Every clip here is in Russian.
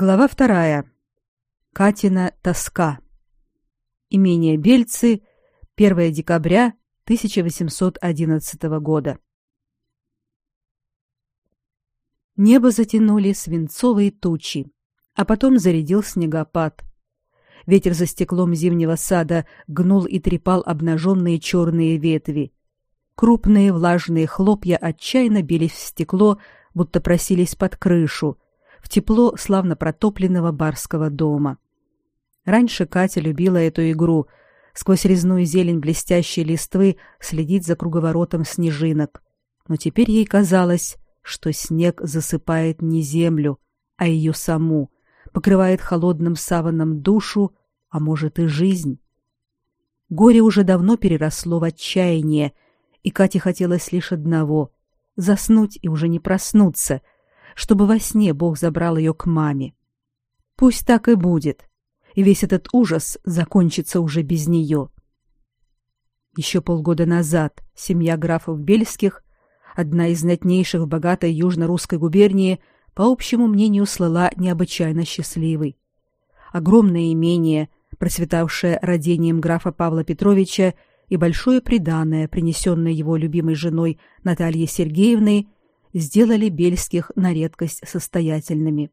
Глава вторая. Катина тоска. Имение Бельцы, 1 декабря 1811 года. Небо затянули свинцовые тучи, а потом зарядил снегопад. Ветер за стеклом зимнего сада гнул и трепал обнаженные черные ветви. Крупные влажные хлопья отчаянно бились в стекло, будто просились под крышу, тепло славно протопленного барского дома. Раньше Катя любила эту игру, сквозь резную зелень блестящей листвы следить за круговоротом снежинок. Но теперь ей казалось, что снег засыпает не землю, а ее саму, покрывает холодным саваном душу, а может и жизнь. Горе уже давно переросло в отчаяние, и Кате хотелось лишь одного — заснуть и уже не проснуться, чтобы во сне Бог забрал ее к маме. Пусть так и будет, и весь этот ужас закончится уже без нее. Еще полгода назад семья графов Бельских, одна из знатнейших в богатой южно-русской губернии, по общему мнению слыла необычайно счастливой. Огромное имение, процветавшее родением графа Павла Петровича и большое приданое, принесенное его любимой женой Натальей Сергеевной, сделали бельских на редкость состоятельными.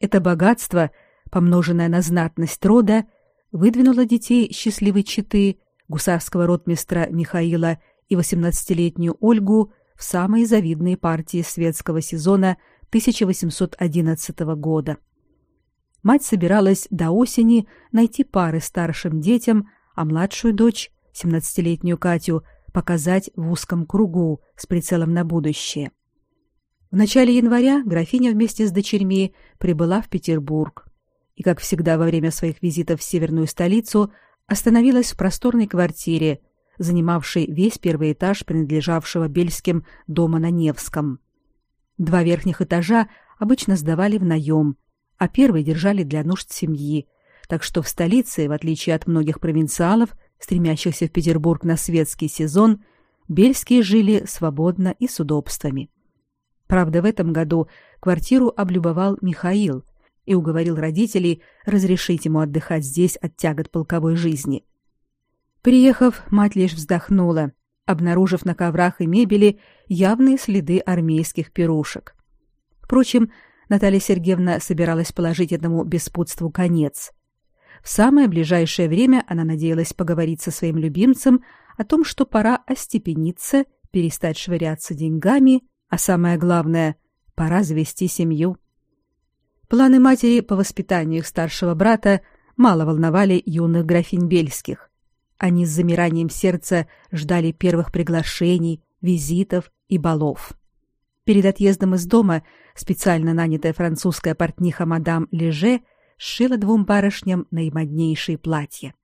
Это богатство, помноженное на знатность рода, выдвинуло детей счастливой четы гусарского ротмистра Михаила и восемнадцатилетнюю Ольгу в самые завидные партии светского сезона 1811 года. Мать собиралась до осени найти пары старшим детям, а младшую дочь семнадцатилетнюю Катю, показать в узком кругу с прицелом на будущее. В начале января графиня вместе с дочерьми прибыла в Петербург и, как всегда во время своих визитов в северную столицу, остановилась в просторной квартире, занимавшей весь первый этаж принадлежавшего Бельским дома на Невском. Два верхних этажа обычно сдавали в наем, а первый держали для нужд семьи, так что в столице, в отличие от многих провинциалов, стремящихся в Петербург на светский сезон, бельские жили свободно и с удобствами. Правда, в этом году квартиру облюбовал Михаил и уговорил родителей разрешить ему отдыхать здесь от тягот полковой жизни. Приехав, мать лишь вздохнула, обнаружив на коврах и мебели явные следы армейских пирушек. Впрочем, Наталья Сергеевна собиралась положить этому беспутству конец. В самое ближайшее время она надеялась поговорить со своим любимцем о том, что пора остепениться, перестать швыряться деньгами, а самое главное — пора завести семью. Планы матери по воспитанию их старшего брата мало волновали юных графинь Бельских. Они с замиранием сердца ждали первых приглашений, визитов и балов. Перед отъездом из дома специально нанятая французская портниха мадам Леже — сшила двум барышням наимоднейшие платья.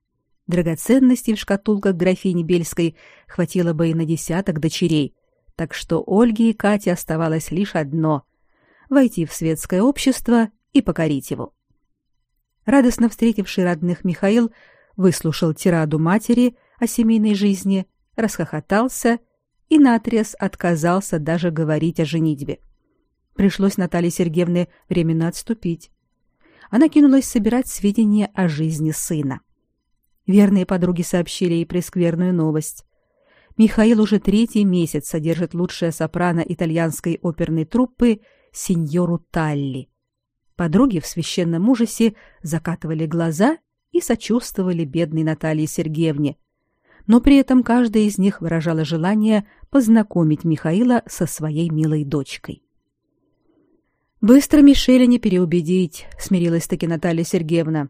Драгоценностей в шкатулках графини Бельской хватило бы и на десяток дочерей, так что Ольге и Кате оставалось лишь одно — войти в светское общество и покорить его. Радостно встретивший родных Михаил выслушал тираду матери о семейной жизни, расхохотался и наотрез отказался даже говорить о женитьбе. Пришлось Наталье Сергеевне временно отступить она кинулась собирать сведения о жизни сына. Верные подруги сообщили ей прескверную новость. Михаил уже третий месяц содержит лучшее сопрано итальянской оперной труппы сеньору Талли. Подруги в священном ужасе закатывали глаза и сочувствовали бедной Наталье Сергеевне, но при этом каждая из них выражала желание познакомить Михаила со своей милой дочкой. Быстро Мишеля не переубедить, смирилась таки Наталья Сергеевна.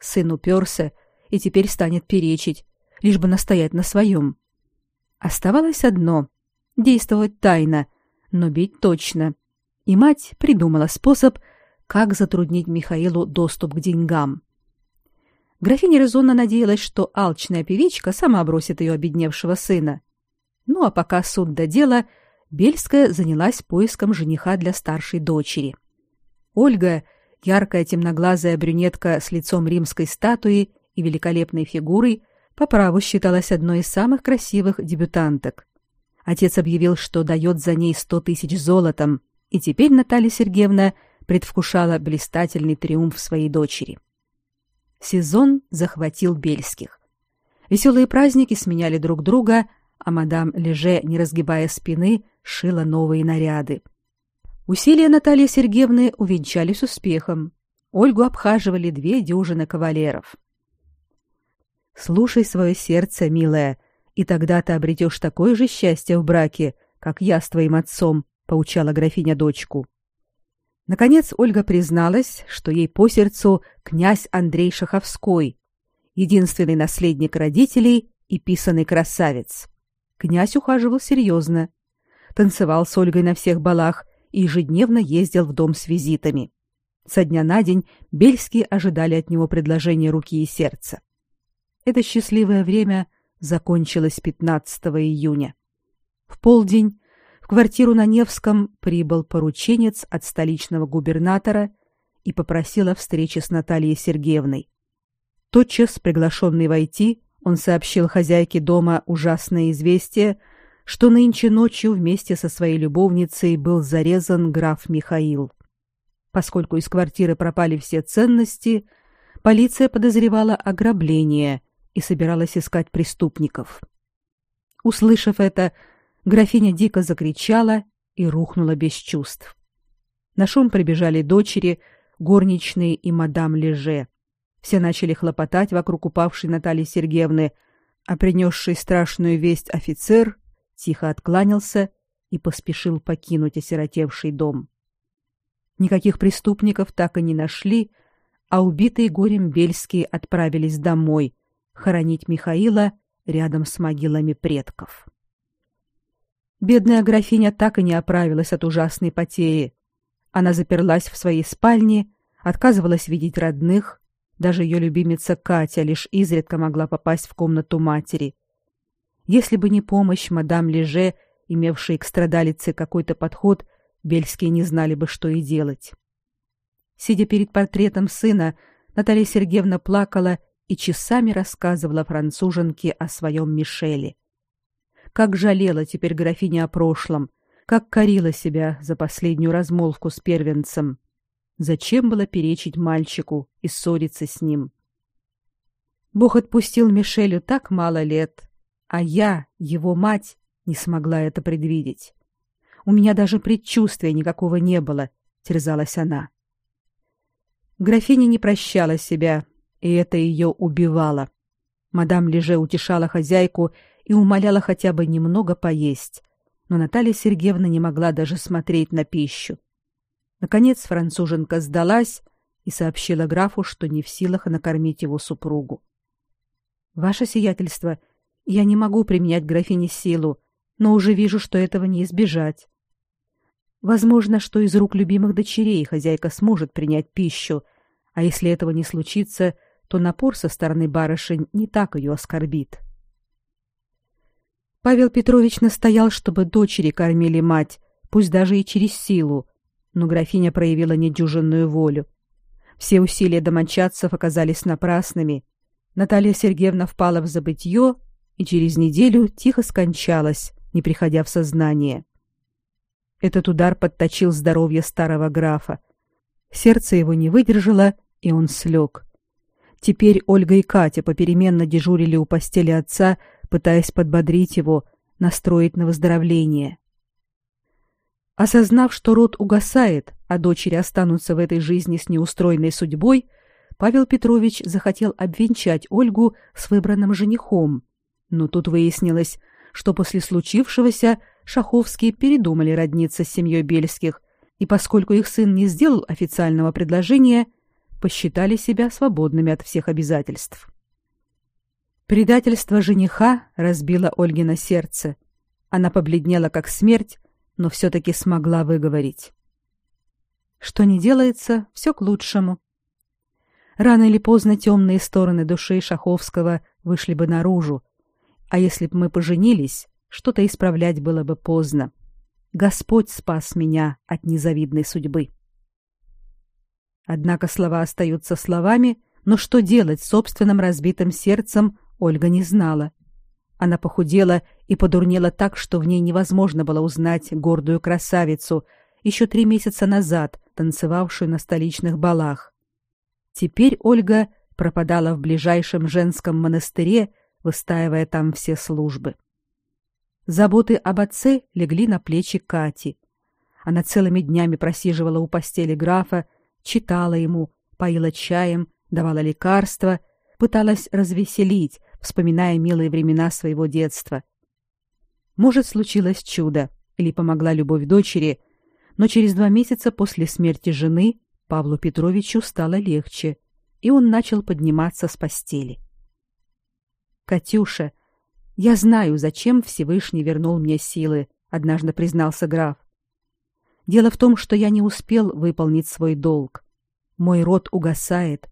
Сын уперся и теперь станет перечить, лишь бы настоять на своем. Оставалось одно — действовать тайно, но бить точно. И мать придумала способ, как затруднить Михаилу доступ к деньгам. Графиня резонно надеялась, что алчная певичка сама бросит ее обедневшего сына. Ну а пока суд до дела — Бельская занялась поиском жениха для старшей дочери. Ольга, яркая темноглазая брюнетка с лицом римской статуи и великолепной фигурой, по праву считалась одной из самых красивых дебютанток. Отец объявил, что дает за ней сто тысяч золотом, и теперь Наталья Сергеевна предвкушала блистательный триумф своей дочери. Сезон захватил Бельских. Веселые праздники сменяли друг друга, а мадам Леже, не разгибая спины, шила новые наряды. Усилия Натальи Сергеевны увенчались успехом. Ольгу обхаживали две дюжины кавалеров. Слушай свое сердце, милая, и тогда ты обретешь такое же счастье в браке, как я с твоим отцом, поучала графиня дочку. Наконец Ольга призналась, что ей по сердцу князь Андрей Шаховской, единственный наследник родителей и писанный красавец. Князь ухаживал серьезно, танцевал с Ольгой на всех балах и ежедневно ездил в дом с визитами. Со дня на день Бельские ожидали от него предложения руки и сердца. Это счастливое время закончилось 15 июня. В полдень в квартиру на Невском прибыл порученец от столичного губернатора и попросил о встрече с Натальей Сергеевной. Тотчас приглашенный войти, он сообщил хозяйке дома ужасное известие, что нынче ночью вместе со своей любовницей был зарезан граф Михаил. Поскольку из квартиры пропали все ценности, полиция подозревала ограбление и собиралась искать преступников. Услышав это, графиня дико закричала и рухнула без чувств. На шум прибежали дочери, горничные и мадам Леже. Все начали хлопотать вокруг упавшей Натальи Сергеевны, а принесший страшную весть офицер тихо откланялся и поспешил покинуть осиротевший дом. Никаких преступников так и не нашли, а убитые горем Бельские отправились домой, хоронить Михаила рядом с могилами предков. Бедная графиня так и не оправилась от ужасной потери. Она заперлась в своей спальне, отказывалась видеть родных, даже ее любимица Катя лишь изредка могла попасть в комнату матери. Если бы не помощь мадам Леже, имевшей к страдалице какой-то подход, Бельские не знали бы, что и делать. Сидя перед портретом сына, Наталья Сергеевна плакала и часами рассказывала француженке о своем Мишеле. Как жалела теперь графиня о прошлом, как корила себя за последнюю размолвку с первенцем. Зачем было перечить мальчику и ссориться с ним? Бог отпустил Мишелю так мало лет, а я, его мать, не смогла это предвидеть. У меня даже предчувствия никакого не было, терзалась она. Графиня не прощала себя, и это ее убивало. Мадам Леже утешала хозяйку и умоляла хотя бы немного поесть, но Наталья Сергеевна не могла даже смотреть на пищу. Наконец француженка сдалась и сообщила графу, что не в силах накормить его супругу. Ваше сиятельство, я не могу применять графине силу, но уже вижу, что этого не избежать. Возможно, что из рук любимых дочерей хозяйка сможет принять пищу, а если этого не случится, то напор со стороны барышень не так ее оскорбит. Павел Петрович настоял, чтобы дочери кормили мать, пусть даже и через силу, но графиня проявила недюжинную волю. Все усилия домочадцев оказались напрасными. Наталья Сергеевна впала в забытье и через неделю тихо скончалась, не приходя в сознание. Этот удар подточил здоровье старого графа. Сердце его не выдержало, и он слег. Теперь Ольга и Катя попеременно дежурили у постели отца, пытаясь подбодрить его, настроить на выздоровление. Осознав, что род угасает, а дочери останутся в этой жизни с неустроенной судьбой, Павел Петрович захотел обвенчать Ольгу с выбранным женихом. Но тут выяснилось, что после случившегося Шаховские передумали родниться с семьей Бельских, и поскольку их сын не сделал официального предложения, посчитали себя свободными от всех обязательств. Предательство жениха разбило Ольгино сердце. Она побледнела как смерть, но все таки смогла выговорить. Что не делается, все к лучшему. Рано или поздно темные стороны души Шаховского вышли бы наружу, а если бы мы поженились, что-то исправлять было бы поздно. Господь спас меня от незавидной судьбы. Однако слова остаются словами, но что делать с собственным разбитым сердцем, Ольга не знала. Она похудела и подурнела так, что в ней невозможно было узнать гордую красавицу, еще три месяца назад танцевавшую на столичных балах. Теперь Ольга пропадала в ближайшем женском монастыре, выстаивая там все службы. Заботы об отце легли на плечи Кати. Она целыми днями просиживала у постели графа, читала ему, поила чаем, давала лекарства, пыталась развеселить, вспоминая милые времена своего детства. Может, случилось чудо, или помогла любовь дочери, но через два месяца после смерти жены Павлу Петровичу стало легче, и он начал подниматься с постели. Катюша, я знаю, зачем Всевышний вернул мне силы, однажды признался граф. Дело в том, что я не успел выполнить свой долг. Мой род угасает.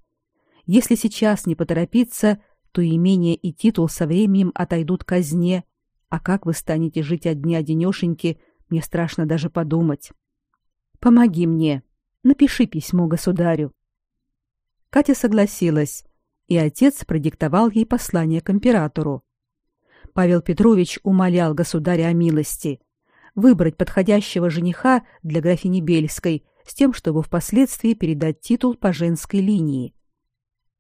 Если сейчас не поторопиться, то имение и титул со временем отойдут казне, а как вы станете жить одни-одинешеньки, мне страшно даже подумать. Помоги мне. Напиши письмо государю. Катя согласилась, и отец продиктовал ей послание к императору. Павел Петрович умолял государя о милости выбрать подходящего жениха для графини Бельской с тем, чтобы впоследствии передать титул по женской линии.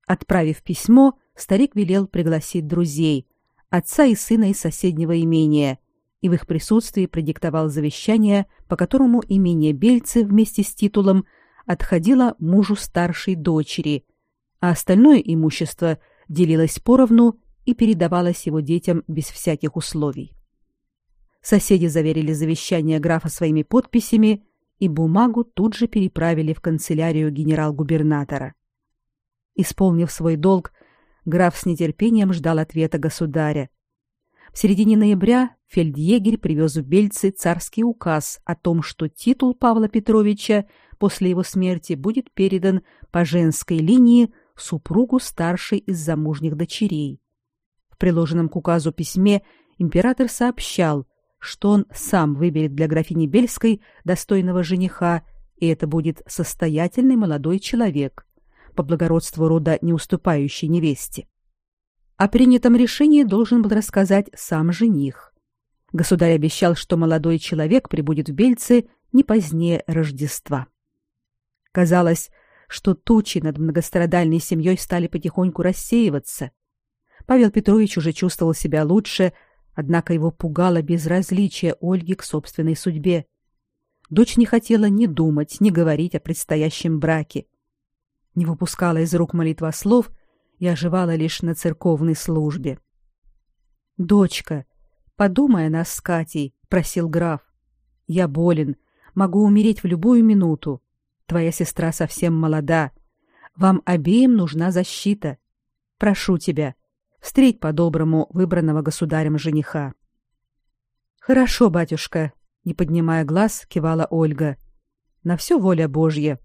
Отправив письмо, старик велел пригласить друзей, отца и сына из соседнего имения, и в их присутствии продиктовал завещание, по которому имение Бельцы вместе с титулом отходило мужу старшей дочери, а остальное имущество делилось поровну и передавалось его детям без всяких условий. Соседи заверили завещание графа своими подписями, и бумагу тут же переправили в канцелярию генерал-губернатора. Исполнив свой долг, граф с нетерпением ждал ответа государя. В середине ноября фельдъегерь привез в Бельцы царский указ о том, что титул Павла Петровича после его смерти будет передан по женской линии супругу старшей из замужних дочерей. В приложенном к указу письме император сообщал, что он сам выберет для графини Бельской достойного жениха, и это будет состоятельный молодой человек, по благородству рода не уступающий невесте. О принятом решении должен был рассказать сам жених. Государь обещал, что молодой человек прибудет в Бельцы не позднее Рождества. Казалось, что тучи над многострадальной семьей стали потихоньку рассеиваться. Павел Петрович уже чувствовал себя лучше, однако его пугало безразличие Ольги к собственной судьбе. Дочь не хотела ни думать, ни говорить о предстоящем браке не выпускала из рук молитвослов и оживала лишь на церковной службе. «Дочка, подумай о нас с Катей», — просил граф. «Я болен, могу умереть в любую минуту. Твоя сестра совсем молода. Вам обеим нужна защита. Прошу тебя, встреть по-доброму выбранного государем жениха». «Хорошо, батюшка», — не поднимая глаз, кивала Ольга. «На все воля Божья».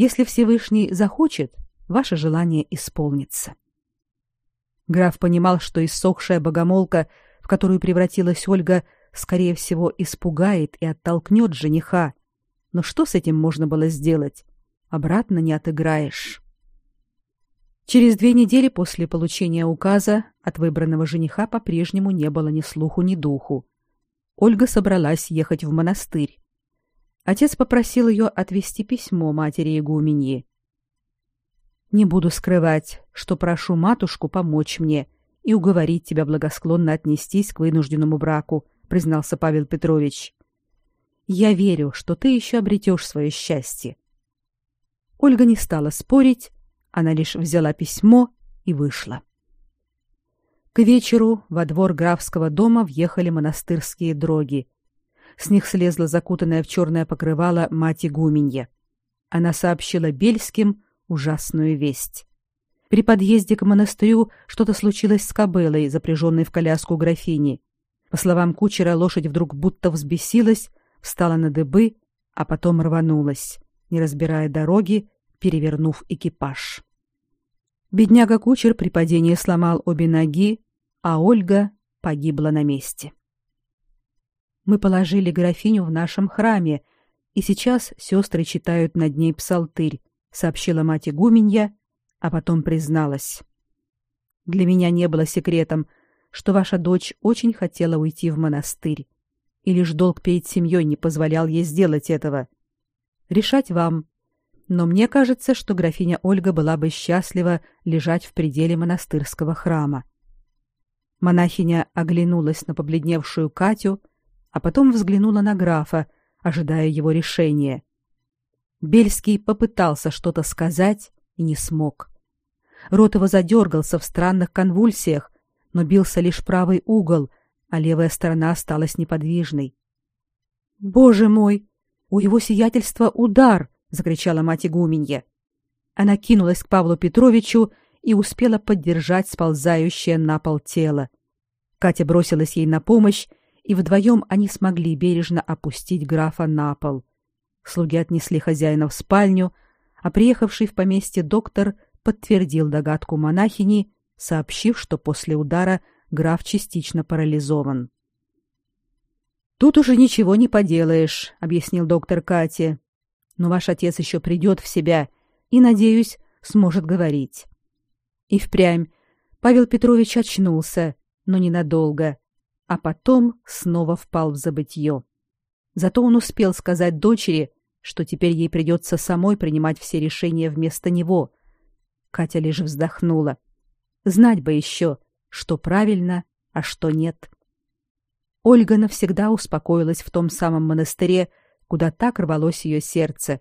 Если Всевышний захочет, ваше желание исполнится. Граф понимал, что иссохшая богомолка, в которую превратилась Ольга, скорее всего, испугает и оттолкнет жениха. Но что с этим можно было сделать? Обратно не отыграешь. Через две недели после получения указа от выбранного жениха по-прежнему не было ни слуху, ни духу. Ольга собралась ехать в монастырь. Отец попросил ее отвезти письмо матери игуменьи. Не буду скрывать, что прошу матушку помочь мне и уговорить тебя благосклонно отнестись к вынужденному браку, признался Павел Петрович. Я верю, что ты еще обретешь свое счастье. Ольга не стала спорить, она лишь взяла письмо и вышла. К вечеру во двор графского дома въехали монастырские дроги. С них слезла закутанная в черное покрывало мать игуменья. Она сообщила Бельским ужасную весть. При подъезде к монастырю что-то случилось с кобылой, запряженной в коляску графини. По словам кучера, лошадь вдруг будто взбесилась, встала на дыбы, а потом рванулась, не разбирая дороги, перевернув экипаж. Бедняга-кучер при падении сломал обе ноги, а Ольга погибла на месте. Мы положили графиню в нашем храме, и сейчас сестры читают над ней псалтырь, сообщила мать игуменья, а потом призналась. Для меня не было секретом, что ваша дочь очень хотела уйти в монастырь, и лишь долг перед семьей не позволял ей сделать этого. Решать вам. Но мне кажется, что графиня Ольга была бы счастлива лежать в пределе монастырского храма. Монахиня оглянулась на побледневшую Катю, а потом взглянула на графа, ожидая его решения. Бельский попытался что-то сказать и не смог. Рот его задергался в странных конвульсиях, но бился лишь правый угол, а левая сторона осталась неподвижной. Боже мой, у его сиятельства удар, закричала мать игуменья. Она кинулась к Павлу Петровичу и успела поддержать сползающее на пол тело. Катя бросилась ей на помощь, и вдвоем они смогли бережно опустить графа на пол. Слуги отнесли хозяина в спальню, а приехавший в поместье доктор подтвердил догадку монахини, сообщив, что после удара граф частично парализован. Тут уже ничего не поделаешь, объяснил доктор Кате. Но ваш отец еще придет в себя и, надеюсь, сможет говорить. И впрямь Павел Петрович очнулся, но ненадолго, а потом снова впал в забытье. Зато он успел сказать дочери, что теперь ей придется самой принимать все решения вместо него. Катя лишь вздохнула. Знать бы еще, что правильно, а что нет. Ольга навсегда успокоилась в том самом монастыре, куда так рвалось ее сердце,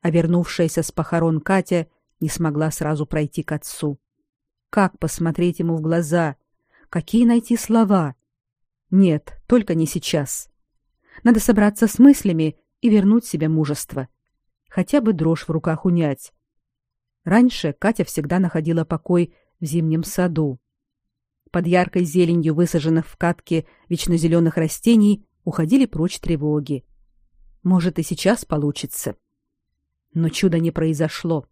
а вернувшаяся с похорон Катя не смогла сразу пройти к отцу. Как посмотреть ему в глаза? Какие найти слова? Нет, только не сейчас. Надо собраться с мыслями и вернуть себе мужество. Хотя бы дрожь в руках унять. Раньше Катя всегда находила покой в зимнем саду. Под яркой зеленью высаженных в катке вечно зеленых растений уходили прочь тревоги. Может, и сейчас получится. Но чуда не произошло.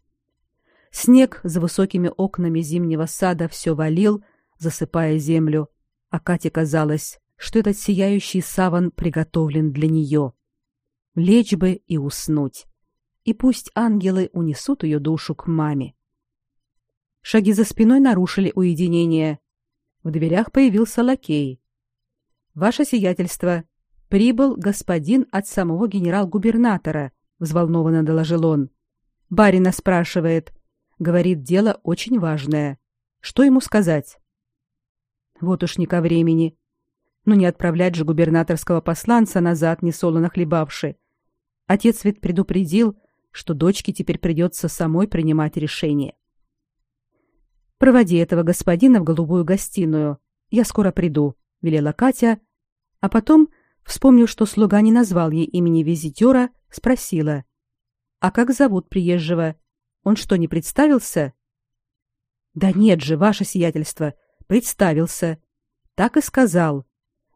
Снег за высокими окнами зимнего сада все валил, засыпая землю, а Кате казалось, что этот сияющий саван приготовлен для нее. Лечь бы и уснуть. И пусть ангелы унесут ее душу к маме. Шаги за спиной нарушили уединение. В дверях появился лакей. Ваше сиятельство, прибыл господин от самого генерал-губернатора, взволнованно доложил он. Барина спрашивает, говорит, дело очень важное. Что ему сказать? Вот уж не ко времени. Но не отправлять же губернаторского посланца назад не солоно хлебавши. Отец ведь предупредил, что дочке теперь придется самой принимать решение. Проводи этого господина в голубую гостиную. Я скоро приду, велела Катя, а потом, вспомнив, что слуга не назвал ей имени визитера, спросила: "А как зовут приезжего? Он что, не представился?" "Да нет же, ваше сиятельство, представился. Так и сказал.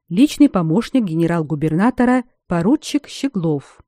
Личный помощник генерал-губернатора поручик Щеглов".